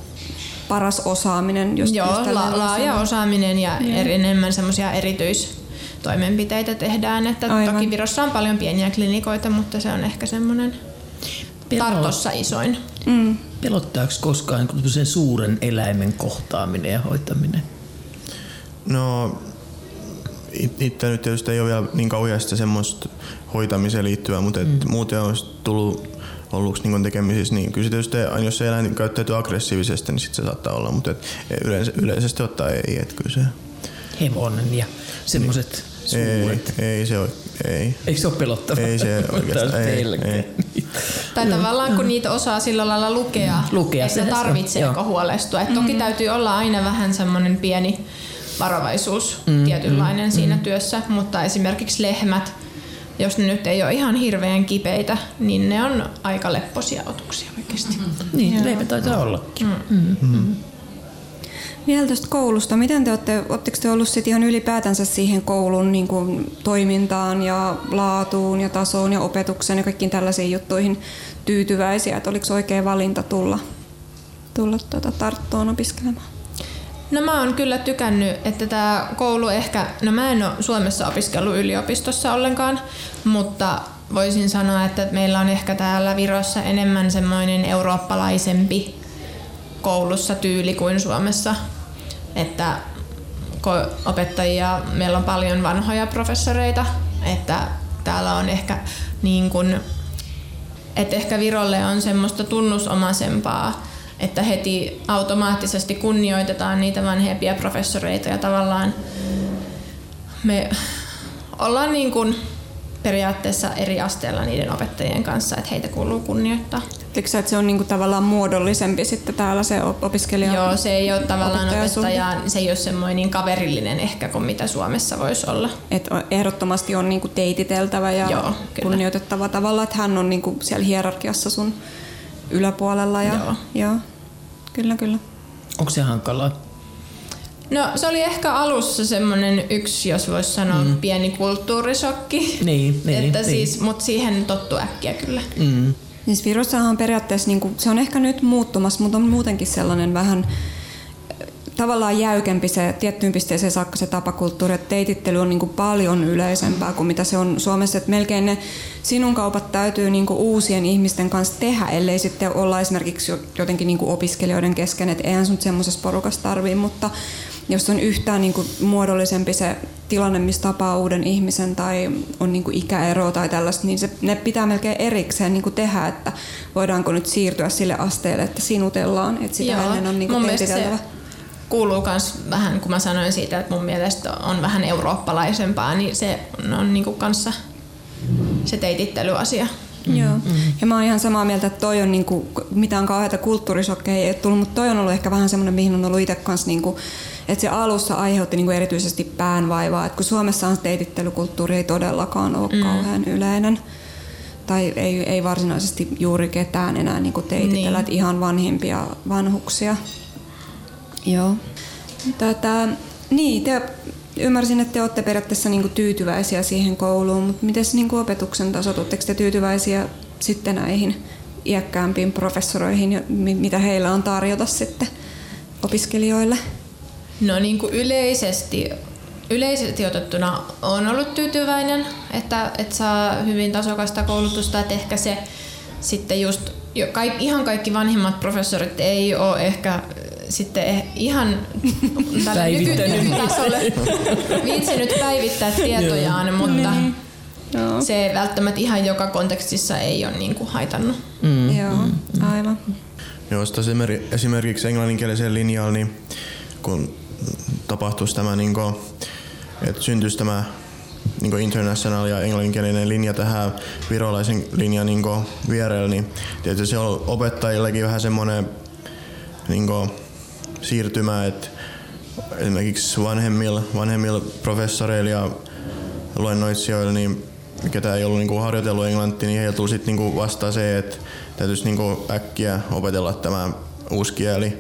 paras osaaminen. Just Joo, just la, laaja osalla. osaaminen ja eri, enemmän semmoisia erityistoimenpiteitä tehdään. Että Aivan. toki Virossa on paljon pieniä klinikoita, mutta se on ehkä semmoinen Tartossa isoin. Mm. Pelottaako koskaan sen suuren eläimen kohtaaminen ja hoitaminen? No itse nyt tietysti ei ole vielä niin kauheasti semmoista hoitamiseen liittyvää, mutta et mm. muuten olisi tullut olluksi niin tekemisissä, niin kyllä se tietysti, jos se eläin käyttäytyy aggressiivisesti, niin sitten se saattaa olla, mutta et yleensä, yleisesti ottaen ei, että kyllä se Hevonen ja semmoiset ei, suuret. ei se ole, Ei. Eikö se ole pelottavaa? Ei se oikeastaan, ei, ei. Tai tavallaan kun niitä osaa sillä lailla lukea, Lukea, että on, joo. huolestua. Et toki täytyy olla aina vähän semmoinen pieni varovaisuus Mm, tietynlainen siinä työssä, mutta esimerkiksi lehmät, jos ne nyt ei ole ihan hirveän kipeitä, niin ne on aika lepposia otuksia oikeasti. Niin, leipä taitaa ollakin. Vielä tästä koulusta. Miten te olette, oletteko te ollut sit ihan ylipäätänsä siihen koulun niin kuin, toimintaan ja laatuun ja tasoon ja opetukseen ja kaikkiin tällaisiin juttuihin tyytyväisiä? Että oliko oikea valinta tulla, tulla tuota, Tarttoon opiskelemaan? No mä oon kyllä tykännyt, että tämä koulu ehkä, no mä en ole Suomessa opiskellut yliopistossa ollenkaan, mutta voisin sanoa, että meillä on ehkä täällä Virossa enemmän semmoinen eurooppalaisempi koulussa tyyli kuin Suomessa. Että opettajia, meillä on paljon vanhoja professoreita, että täällä on ehkä niin kuin että ehkä Virolle on semmoista tunnusomaisempaa, että heti automaattisesti kunnioitetaan niitä vanhempia professoreita ja tavallaan me ollaan niin kuin periaatteessa eri asteella niiden opettajien kanssa, että heitä kuuluu kunnioittaa. Eikö sä, että se on niin kuin, tavallaan muodollisempi sitten täällä se op- opiskelija? Joo, se ei ole tavallaan opettaja, se ei ole semmoinen niin kaverillinen ehkä kuin mitä Suomessa voisi olla. Et ehdottomasti on niinku teititeltävä ja Joo, kyllä. kunnioitettava tavalla, että hän on niinku siellä hierarkiassa sun yläpuolella. Ja, Joo. joo. Kyllä, kyllä. Onko se hankalaa? No se oli ehkä alussa semmoinen yksi, jos voisi sanoa, mm. pieni kulttuurisokki. Niin, niin, että niin. siis, mutta siihen tottu äkkiä kyllä. Mm. Siis Virossahan on periaatteessa, niinku, se on ehkä nyt muuttumassa, mutta on muutenkin sellainen vähän äh, tavallaan jäykempi se tiettyyn pisteeseen saakka se tapakulttuuri, että teitittely on niinku paljon yleisempää kuin mitä se on Suomessa. Että melkein ne sinun kaupat täytyy niinku uusien ihmisten kanssa tehdä, ellei sitten olla esimerkiksi jo- jotenkin niinku opiskelijoiden kesken, että eihän sun semmoisessa porukassa tarvii, mutta jos on yhtään niinku muodollisempi se tilanne, missä tapaa uuden ihmisen tai on niinku ikäero tai tällaista, niin se, ne pitää melkein erikseen niinku tehdä, että voidaanko nyt siirtyä sille asteelle, että sinutellaan, että sitä ennen on se teititeltävä. Kuuluu myös vähän, kun mä sanoin siitä, että mun mielestä on vähän eurooppalaisempaa, niin se on niinku kanssa se teitittelyasia. Mm, Joo. Ja mä oon ihan samaa mieltä, että toi on niinku, mitään kauheita kulttuurisokkeja ei ole tullut, mutta toi on ollut ehkä vähän semmoinen, mihin on ollut itse kanssa niinku, että se alussa aiheutti niinku erityisesti päänvaivaa, että kun Suomessahan teitittelykulttuuri ei todellakaan ole mm. kauhean yleinen. Tai ei, ei varsinaisesti juuri ketään enää niinku teititellä, Niin. niin. että ihan vanhimpia vanhuksia. Joo. Tätä, niin, te, ymmärsin, että te olette periaatteessa niinku tyytyväisiä siihen kouluun, mutta miten niinku opetuksen taso, oletteko te tyytyväisiä sitten näihin iäkkäämpiin professoroihin, ja mi- mitä heillä on tarjota sitten opiskelijoille? No niin kuin yleisesti, yleisesti otettuna on ollut tyytyväinen, että, että saa hyvin tasokasta koulutusta, että ehkä se sitten just, jo, kaik, ihan kaikki vanhimmat professorit ei ole ehkä sitten eh, ihan tälle nyky, nykytasolle viitsinyt päivittää tietojaan, mutta Joo. se välttämättä ihan joka kontekstissa ei ole niin kuin haitannut. Mm. Joo, aivan. Joo, jos taas emer- esimerkiksi englanninkielisellä linjalla, niin kun tapahtuisi tämä, niin kuin, että syntyisi tämä niin kuin international ja englanninkielinen linja tähän virolaisen linjan niin vierelle, niin tietysti se on opettajillekin vähän semmoinen niin kuin, siirtymä, että esimerkiksi vanhemmilla, vanhemmilla professoreilla ja luennoitsijoilla, niin ketä ei ollut niinku harjoitellut englantia, niin heillä tuli sitten niinku vastaan se, että täytyisi niinku äkkiä opetella tämä uusi kieli.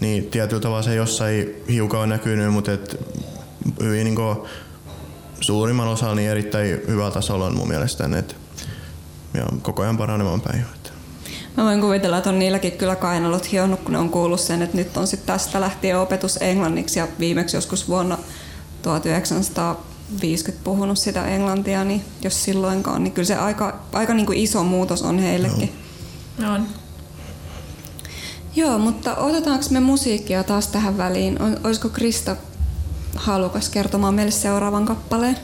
Niin tietyllä tavalla se jossain hiukan on näkynyt, mutta et hyvin niinku suurimman osalla niin erittäin hyvällä tasolla on mun mielestä. Et, ja koko ajan paranemaan päin. Mä voin kuvitella, että on niilläkin kyllä kainalut hionnut, kun ne on kuullut sen, että nyt on sitten tästä lähtien opetus englanniksi ja viimeksi joskus vuonna 1950 puhunut sitä englantia, niin jos silloinkaan, niin kyllä se aika, aika niin kuin iso muutos on heillekin. On. Joo, mutta otetaanko me musiikkia taas tähän väliin? Olisiko Krista halukas kertomaan meille seuraavan kappaleen?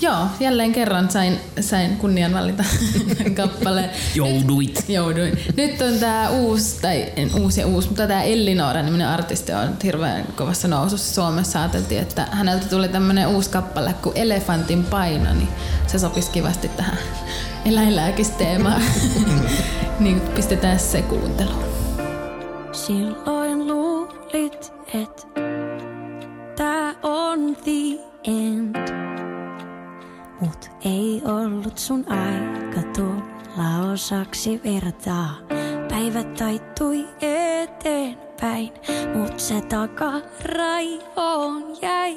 Joo, jälleen kerran sain, sain kunnian valita kappaleen. Jouduit. Nyt, jouduin. Nyt on tää uusi, tai en uusi ja uusi, mutta tää Ellinora niminen artisti on hirveän kovassa nousussa Suomessa. Ajateltiin, että häneltä tuli tämmönen uusi kappale kuin Elefantin paino, niin se sopisi kivasti tähän eläinlääkisteemaan. niin pistetään se kuunteluun. Silloin luulit, että tää on the end. Mut ei ollut sun aika tulla osaksi vertaa. Päivät taittui eteenpäin, mut se takaraivoon jäi.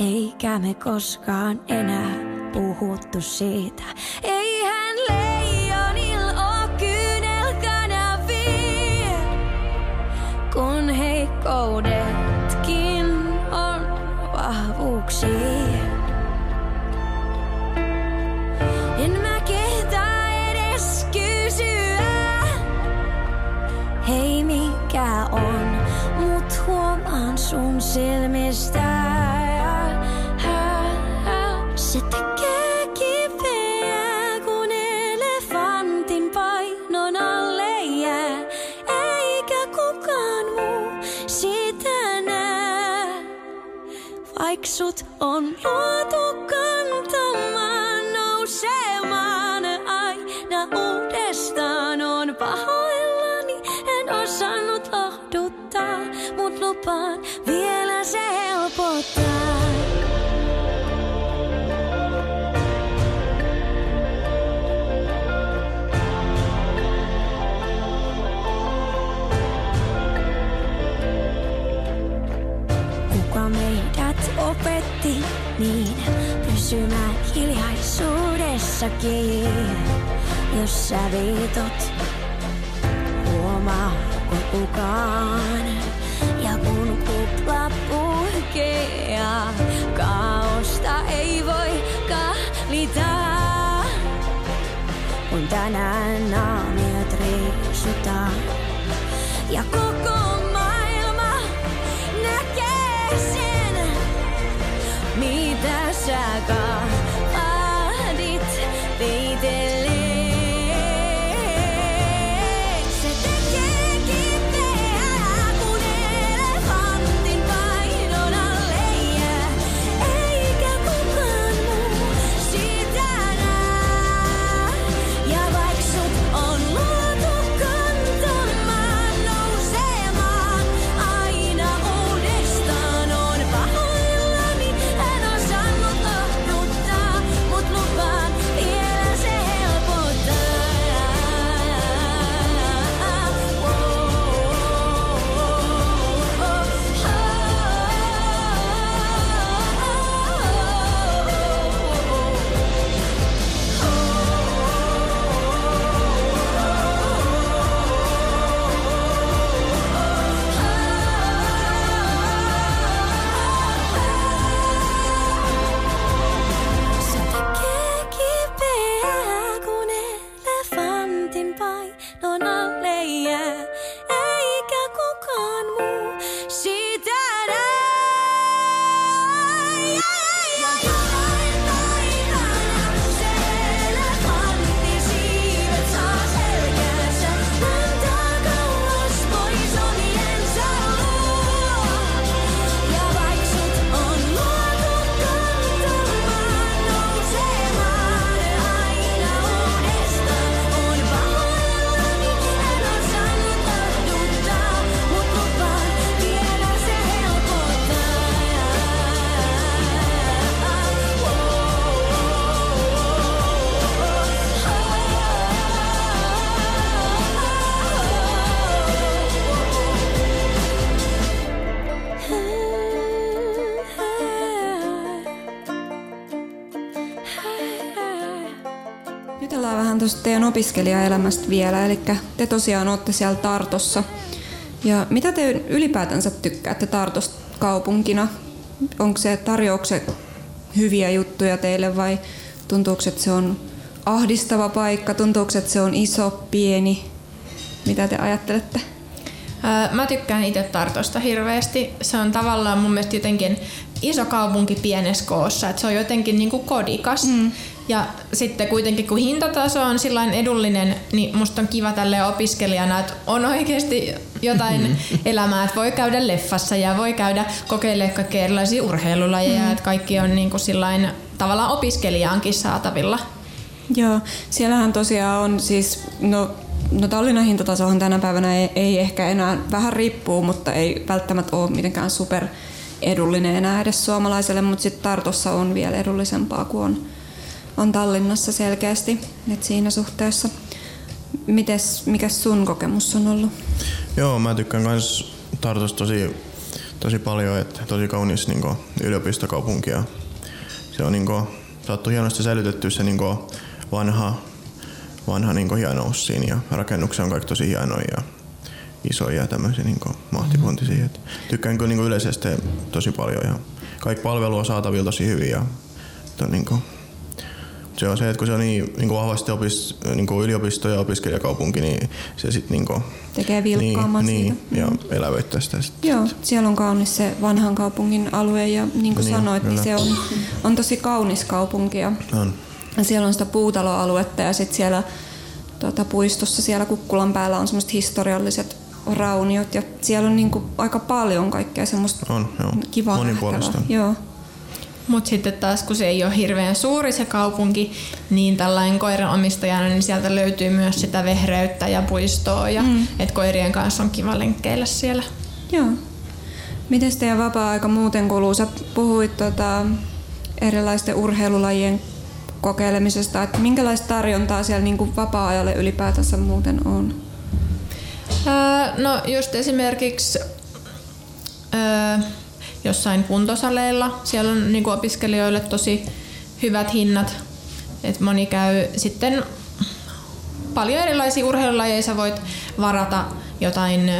Eikä me koskaan enää puhuttu siitä. Eihän leijonil oo kyynelkanavia, kun heikkoudetkin on vahvuuksia. Mikä on, mut huomaan sun silmistä. Se tekee kipeää, kun elefantin painon alle jää, eikä kukaan muu sitä näe. Vaik sut on luotu lupaan vielä se helpottaa. Kuka meidät opetti niin pysymään hiljaisuudessakin, jos sä viitot huomaako kukaan. Puhkeaa, kaosta ei voi kahlita. Kun tänään naamiot riisutaan ja koko maailma näkee sen, mitä sä kaadit peitelleen. Jutellaan vähän tuosta teidän opiskelijaelämästä vielä, eli te tosiaan olette siellä Tartossa. Ja mitä te ylipäätänsä tykkäätte Tartosta kaupunkina? Onko se, tarjoako se hyviä juttuja teille vai tuntuuko, että se on ahdistava paikka? Tuntuuko, että se on iso, pieni? Mitä te ajattelette? Mä tykkään itse Tartosta hirveästi. Se on tavallaan mun mielestä jotenkin iso kaupunki pienessä koossa, että se on jotenkin niinku kodikas. Mm. Ja sitten kuitenkin kun hintataso on sillain edullinen, niin musta on kiva tälle opiskelijana, että on oikeasti jotain elämää, että voi käydä leffassa ja voi käydä kokeilemaan kaikkia erilaisia urheilulajeja, mm. että kaikki on niinku sillain tavallaan opiskelijaankin saatavilla. Joo, siellähän tosiaan on siis, no, no Tallinnan hintatasohan tänä päivänä ei, ei ehkä enää, vähän riippuu, mutta ei välttämättä ole mitenkään super edullinen enää edes suomalaiselle, mutta sitten Tartossa on vielä edullisempaa kuin on, on Tallinnassa selkeästi, et siinä suhteessa. Mites, mikä sun kokemus on ollut? Joo, mä tykkään kans Tartusta tosi, tosi paljon, että tosi kaunis niin yliopistokaupunki ja se on niin saattu hienosti säilytetty se niin vanha, vanha niin hienous siinä ja rakennuksia on kaikki tosi hienoja ja isoja ja tämmöisiä niin mahtipontisia. Et tykkään niin yleisesti tosi paljon ja kaikki palvelu on saatavilla tosi hyvin ja että niin kuin, se on se, että kun se on niin, niin vahvasti opis, niin yliopisto ja opiskelijakaupunki, niin se sitten niin Tekee vilkkaamman niin, siitä. niin, ja elävöittää sitä sit. Joo, siellä on kaunis se vanhan kaupungin alue ja niin kuin Niin, sanoit, niin kyllä. se on, on tosi kaunis kaupunki ja On. Ja siellä on sitä puutaloaluetta ja sitten siellä tuota, puistossa siellä Kukkulan päällä on semmoiset historialliset rauniot ja siellä on niinku aika paljon kaikkea semmoista On, joo. kivaa Monipuolista. nähtävää. Joo. Mutta sitten taas kun se ei ole hirveän suuri se kaupunki, niin tällainen koiran omistajana, niin sieltä löytyy myös sitä vehreyttä ja puistoa ja mm. että koirien kanssa on kiva lenkkeillä siellä. Joo. Miten teidän vapaa-aika muuten kuluu? Sä puhuit tota, erilaisten urheilulajien kokeilemisesta, että minkälaista tarjontaa siellä niinku vapaa-ajalle ylipäätänsä muuten on? Öö, no just esimerkiksi öö, jossain kuntosaleilla, siellä on niinku opiskelijoille tosi hyvät hinnat. Et moni käy sitten paljon erilaisia urheilulajeja, sä voit varata jotain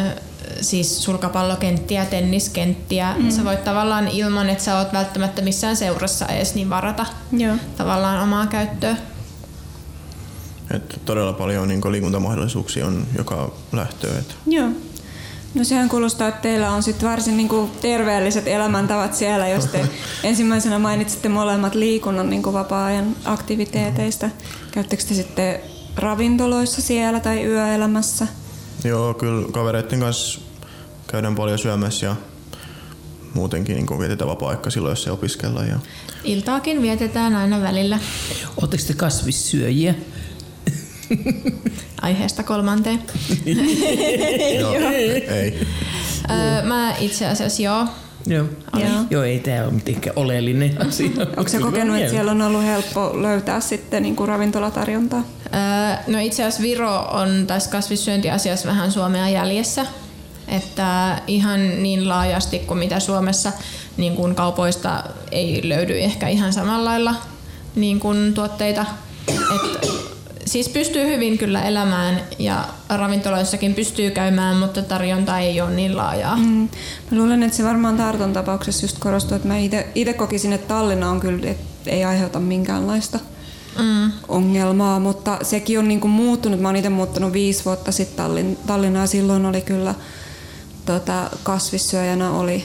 siis sulkapallokenttiä, tenniskenttiä. Mm. Sä voit tavallaan ilman, että sä oot välttämättä missään seurassa edes, niin varata Joo. tavallaan omaa käyttöä. Et todella paljon niin liikuntamahdollisuuksia on joka lähtöön. Et Joo. No sehän kuulostaa, että teillä on sitten varsin niinku terveelliset elämäntavat siellä, jos te ensimmäisenä mainitsitte molemmat liikunnan niinku vapaa-ajan aktiviteeteista. Käyttekö te sitten ravintoloissa siellä tai yöelämässä? Joo, kyllä kavereiden kanssa käydään paljon syömässä ja muutenkin niin vietetään vapaa-aika silloin, jos ei opiskella. Ja... Iltaakin vietetään aina välillä Oletteko te kasvissyöjiä? Aiheesta kolmanteen. Joo, ei. Öö, mä itse asiassa joo. Joo. Joo. Joo, ei tämä ole mitenkään oleellinen asia. Onko se kokenut, että siellä on ollut helppo löytää sitten niinku ravintolatarjontaa? Öö, no itse asiassa Viro on tässä kasvissyöntiasiassa vähän Suomea jäljessä. Että ihan niin laajasti kuin mitä Suomessa niin kuin kaupoista ei löydy ehkä ihan samalla lailla niin kuin tuotteita. Et, siis pystyy hyvin kyllä elämään ja ravintoloissakin pystyy käymään, mutta tarjonta ei ole niin laajaa. Mm. Mä luulen, että se varmaan Tarton tapauksessa just korostuu, että mä itse kokisin, että Tallinna on kyllä, että ei aiheuta minkäänlaista Mm. ongelmaa, mutta sekin on niinku muuttunut. Mä oon itse muuttanut viisi vuotta sitten Tallin, Tallinnaan. Silloin oli kyllä tota, kasvissyöjänä oli,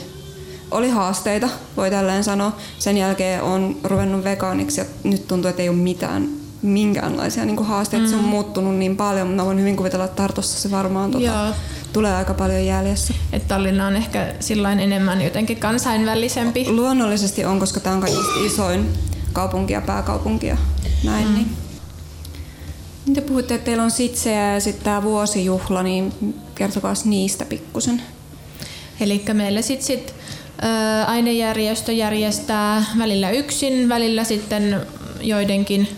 oli haasteita, voi tälleen sanoa. Sen jälkeen on ruvennut vegaaniksi ja nyt tuntuu, että ei ole mitään minkäänlaisia niinku haasteita. Mm. Se on muuttunut niin paljon, mutta voin hyvin kuvitella, että Tartossa se varmaan tota, Joo. tulee aika paljon jäljessä. Et Tallinna on ehkä sillain enemmän jotenkin kansainvälisempi. Luonnollisesti on, koska tämä on kaikista isoin kaupunki ja pääkaupunki ja näin. Mm. Niin. Te puhutte, että teillä on sitsejä ja sitten tämä vuosijuhla, niin kertokaa niistä pikkusen. Eli meillä sit, sit ainejärjestö järjestää välillä yksin, välillä sitten joidenkin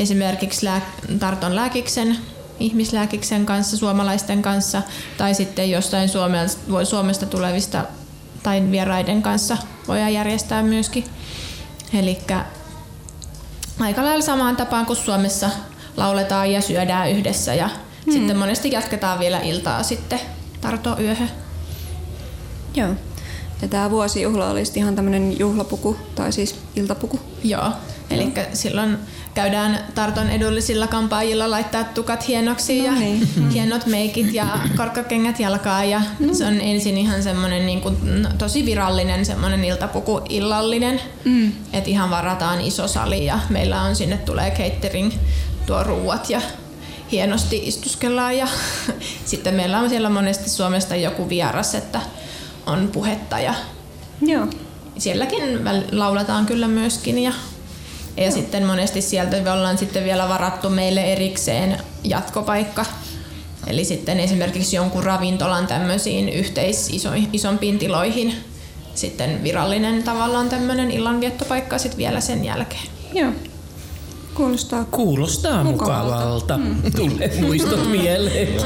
esimerkiksi lää, Tarton lääkiksen, ihmislääkiksen kanssa, suomalaisten kanssa tai sitten jostain Suomesta, Suomesta tulevista tai vieraiden kanssa voidaan järjestää myöskin. Eli aika lailla samaan tapaan kuin Suomessa lauletaan ja syödään yhdessä ja hmm. sitten monesti jatketaan vielä iltaa sitten Tarto yöhön. Joo. Ja tämä vuosijuhla olisi ihan tämmöinen juhlapuku, tai siis iltapuku. Joo. Eli silloin käydään Tarton edullisilla kampaajilla laittaa tukat hienoksi ja niin. hienot meikit ja korkkakengät jalkaan. Ja se on ensin ihan semmoinen niin kuin, no, tosi virallinen semmoinen iltapuku illallinen. Mm. Että ihan varataan iso sali ja meillä on sinne tulee catering, tuo ruuat ja hienosti istuskellaan. Ja sitten meillä on siellä monesti Suomesta joku vieras, että on puhetta ja Joo. sielläkin laulataan kyllä myöskin ja, ja sitten monesti sieltä me ollaan sitten vielä varattu meille erikseen jatkopaikka. Eli sitten esimerkiksi jonkun ravintolan tämmöisiin yhteis iso, isompiin tiloihin sitten virallinen tavallaan tämmöinen illanviettopaikka sitten vielä sen jälkeen. Joo. Kuulostaa Kuulostaa Mukavalta. mukavalta. Mm. Tulee muistot mieleen.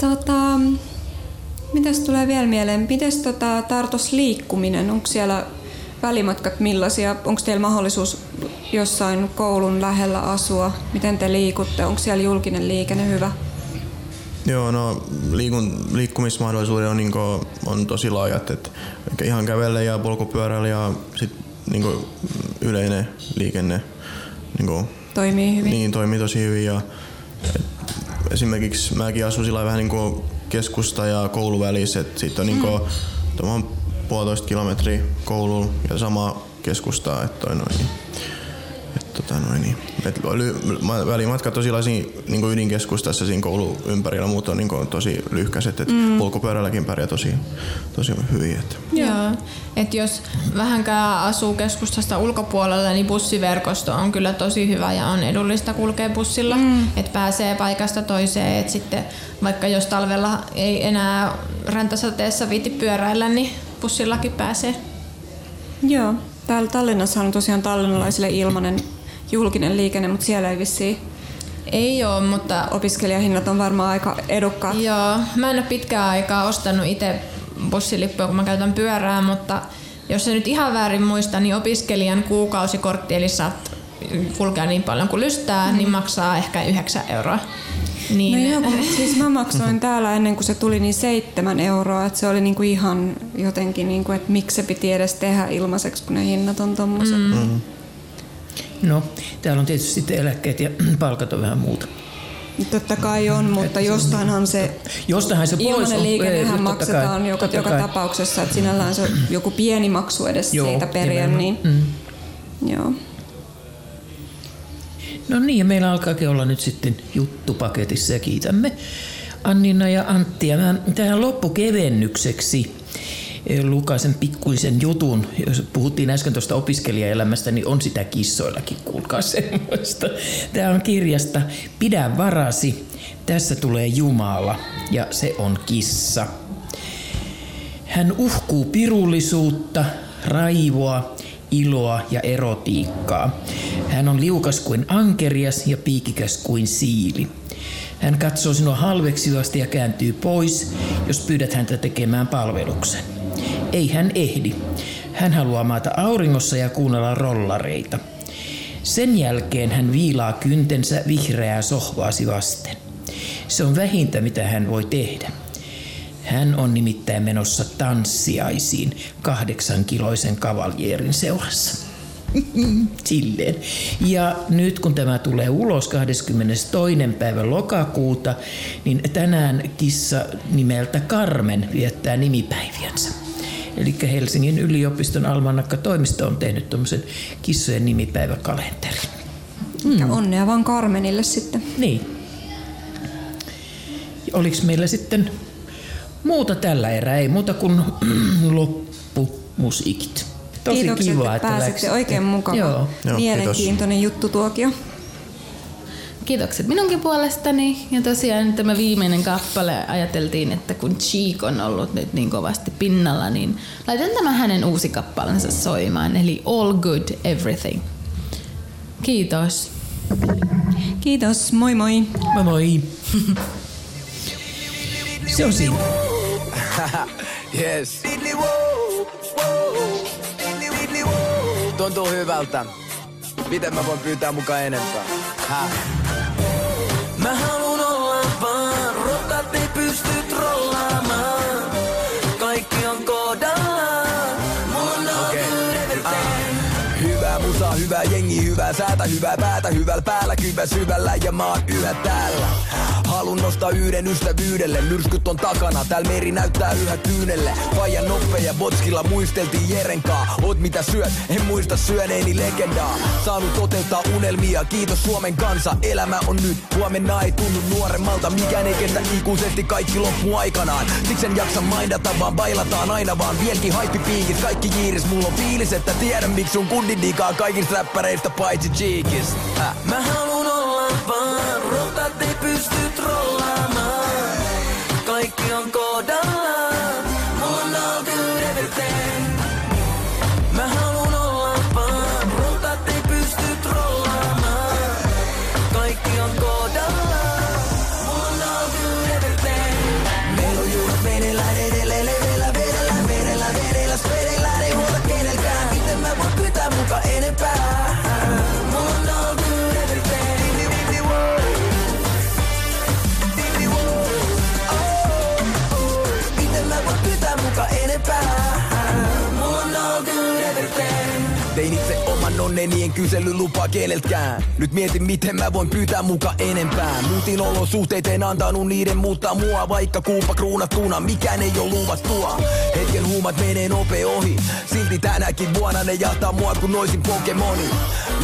Tota, mitäs tulee vielä mieleen? Mites tota, Tartos liikkuminen? Onko siellä välimatkat millaisia? Onko teillä mahdollisuus jossain koulun lähellä asua? Miten te liikutte? Onko siellä julkinen liikenne hyvä? Joo, no liikun, liikkumismahdollisuudet on, niinku, on tosi laajat. Et, ihan kävellä ja polkupyörällä ja sit, niinku, yleinen liikenne niinku, Toimii hyvin? niin, toimii tosi hyvin. Ja, et, esimerkiksi mäkin asun sillä vähän niinku keskusta ja koulu välissä. Sitten on niinku, mm. puolitoista kilometriä kouluun ja sama keskustaa. Et toi noin, niin, tota noin, niin. Et, ma- välimatkat niin ydinkeskustassa siinä koulun ympärillä, mutta on niin kuin, tosi lyhkäiset. Et mm. Polkupyörälläkin pärjää tosi, tosi hyvin. Et. Joo. Et jos vähänkään asuu keskustasta ulkopuolella, niin bussiverkosto on kyllä tosi hyvä ja on edullista kulkea bussilla. Mm. Että pääsee paikasta toiseen. Et sitten vaikka jos talvella ei enää räntäsateessa viiti pyöräillä, niin bussillakin pääsee. Joo. Täällä Tallinnassa on tosiaan tallinnalaisille ilmainen julkinen liikenne, mutta siellä ei vissiin Ei ole, mutta opiskelijahinnat on varmaan aika edukkaat. Joo, mä en ole pitkään aikaa ostanut itse bussilippuja, kun mä käytän pyörää, mutta jos se nyt ihan väärin muista, niin opiskelijan kuukausikortti, eli saat kulkea niin paljon kuin lystää, niin maksaa ehkä 9 euroa. Niin, No joo, kun, siis mä maksoin täällä ennen kuin se tuli niin seitsemän euroa, että se oli niinku ihan jotenkin, niinku, että miksi se piti edes tehdä ilmaiseksi, kun ne hinnat on tommoset. Mm. No, täällä on tietysti sitten eläkkeet ja palkat on vähän muuta. Totta kai on, mutta jostainhan se Jostainhan se pois ilmainen on. liikennehän Ei, maksetaan kai, joka, joka kai. tapauksessa, että sinällään se joku pieni maksu edes Joo, siitä periä, niin Mm. joo. No niin, ja meillä alkaakin olla nyt sitten juttu paketissa ja kiitämme Annina ja Anttia. Mä tähän loppukevennykseksi lukaisen pikkuisen jutun. Jos puhuttiin äsken tuosta opiskelijaelämästä, niin on sitä kissoillakin, kuulkaa semmoista. Tämä on kirjasta Pidä varasi, tässä tulee Jumala ja se on kissa. Hän uhkuu pirullisuutta, raivoa, iloa ja erotiikkaa. Hän on liukas kuin ankerias ja piikikäs kuin siili. Hän katsoo sinua halveksivasti ja kääntyy pois, jos pyydät häntä tekemään palveluksen. Ei hän ehdi. Hän haluaa maata auringossa ja kuunnella rollareita. Sen jälkeen hän viilaa kyntensä vihreää sohvaasi vasten. Se on vähintä, mitä hän voi tehdä. Hän on nimittäin menossa tanssiaisiin kahdeksan kiloisen kavaljeerin seurassa. Silleen. Ja nyt kun tämä tulee ulos 22. päivä lokakuuta, niin tänään kissa nimeltä Carmen viettää nimipäiviänsä. Eli Helsingin yliopiston almanakka-toimisto on tehnyt tuommoisen kissojen nimipäiväkalenterin. Mm. Onnea vaan Carmenille sitten. Niin. Oliko meillä sitten muuta tällä erää? Ei muuta kuin loppumusiikit. Tosi Kiitokset, kiva, että että pääsitte. läksitte. Oikein mukava, Joo. Joo, mielenkiintoinen juttutuokio. Kiitokset minunkin puolestani. Ja tosiaan tämä viimeinen kappale ajateltiin, että kun Cheek on ollut nyt niin kovasti pinnalla, niin laitan tämän hänen uusi kappalensa soimaan, eli All Good Everything. Kiitos. Kiitos, moi moi. Moi moi. Se on siinä. Yes. Tuntuu hyvältä. Miten mä voin pyytää mukaan enempää? Häh? Mä haluun olla vaan, rotat ei pysty trollaamaan. Kaikki on kohdalla, mun on okay. ah. Hyvää musaa, hyvää jengi, hyvää säätä, hyvää päätä, hyvällä päällä, kyvä syvällä ja mä oon yhä täällä. Halun nostaa yhden ystävyydelle, myrskyt on takana, täällä meri näyttää yhä tyynelle. Faija nopea botskilla muisteltiin Jerenkaa, oot mitä syöt, en muista syöneeni legendaa. Saanut toteuttaa unelmia, kiitos Suomen kansa, elämä on nyt, huomenna ei tunnu nuoremmalta, mikään ei kestä ikuisesti, kaikki loppuu aikanaan. Siksi en jaksa maindata, vaan bailataan aina vaan, vieläkin haippipiikis, kaikki jiiris, mulla on fiilis, että tiedän miksi sun kundin digaa kaikista räppäreistä paitsi Cheekis. Mä halun olla vaan, rotat ei pysty trollaamaan. Kaikki on kohdallaan, onneni, en kysely lupaa keneltkään. Nyt mietin, miten mä voin pyytää muka enempää. Muutin olosuhteet, en antanut niiden muuttaa mua, vaikka kuupa kruunattuna, mikään ei oo luvattua. Hetken huumat menee nopea ohi, silti tänäkin vuonna ne jahtaa mua kuin noisin Pokemoni.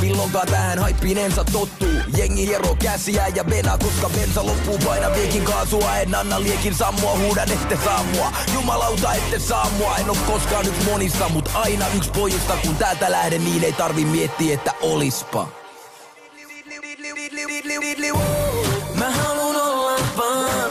Milloinkaan tähän haippiin en saa tottuu. Jengi hieroo käsiä ja venaa, koska bensa loppuu paina viekin kaasua. En anna liekin sammua, huudan ette saa mua. Jumalauta ette saa mua, en oo koskaan yksi monissa, mut aina yksi pojista. Kun täältä lähden, niin ei tarvi miettiä, että olispa. Mä halun olla vaan,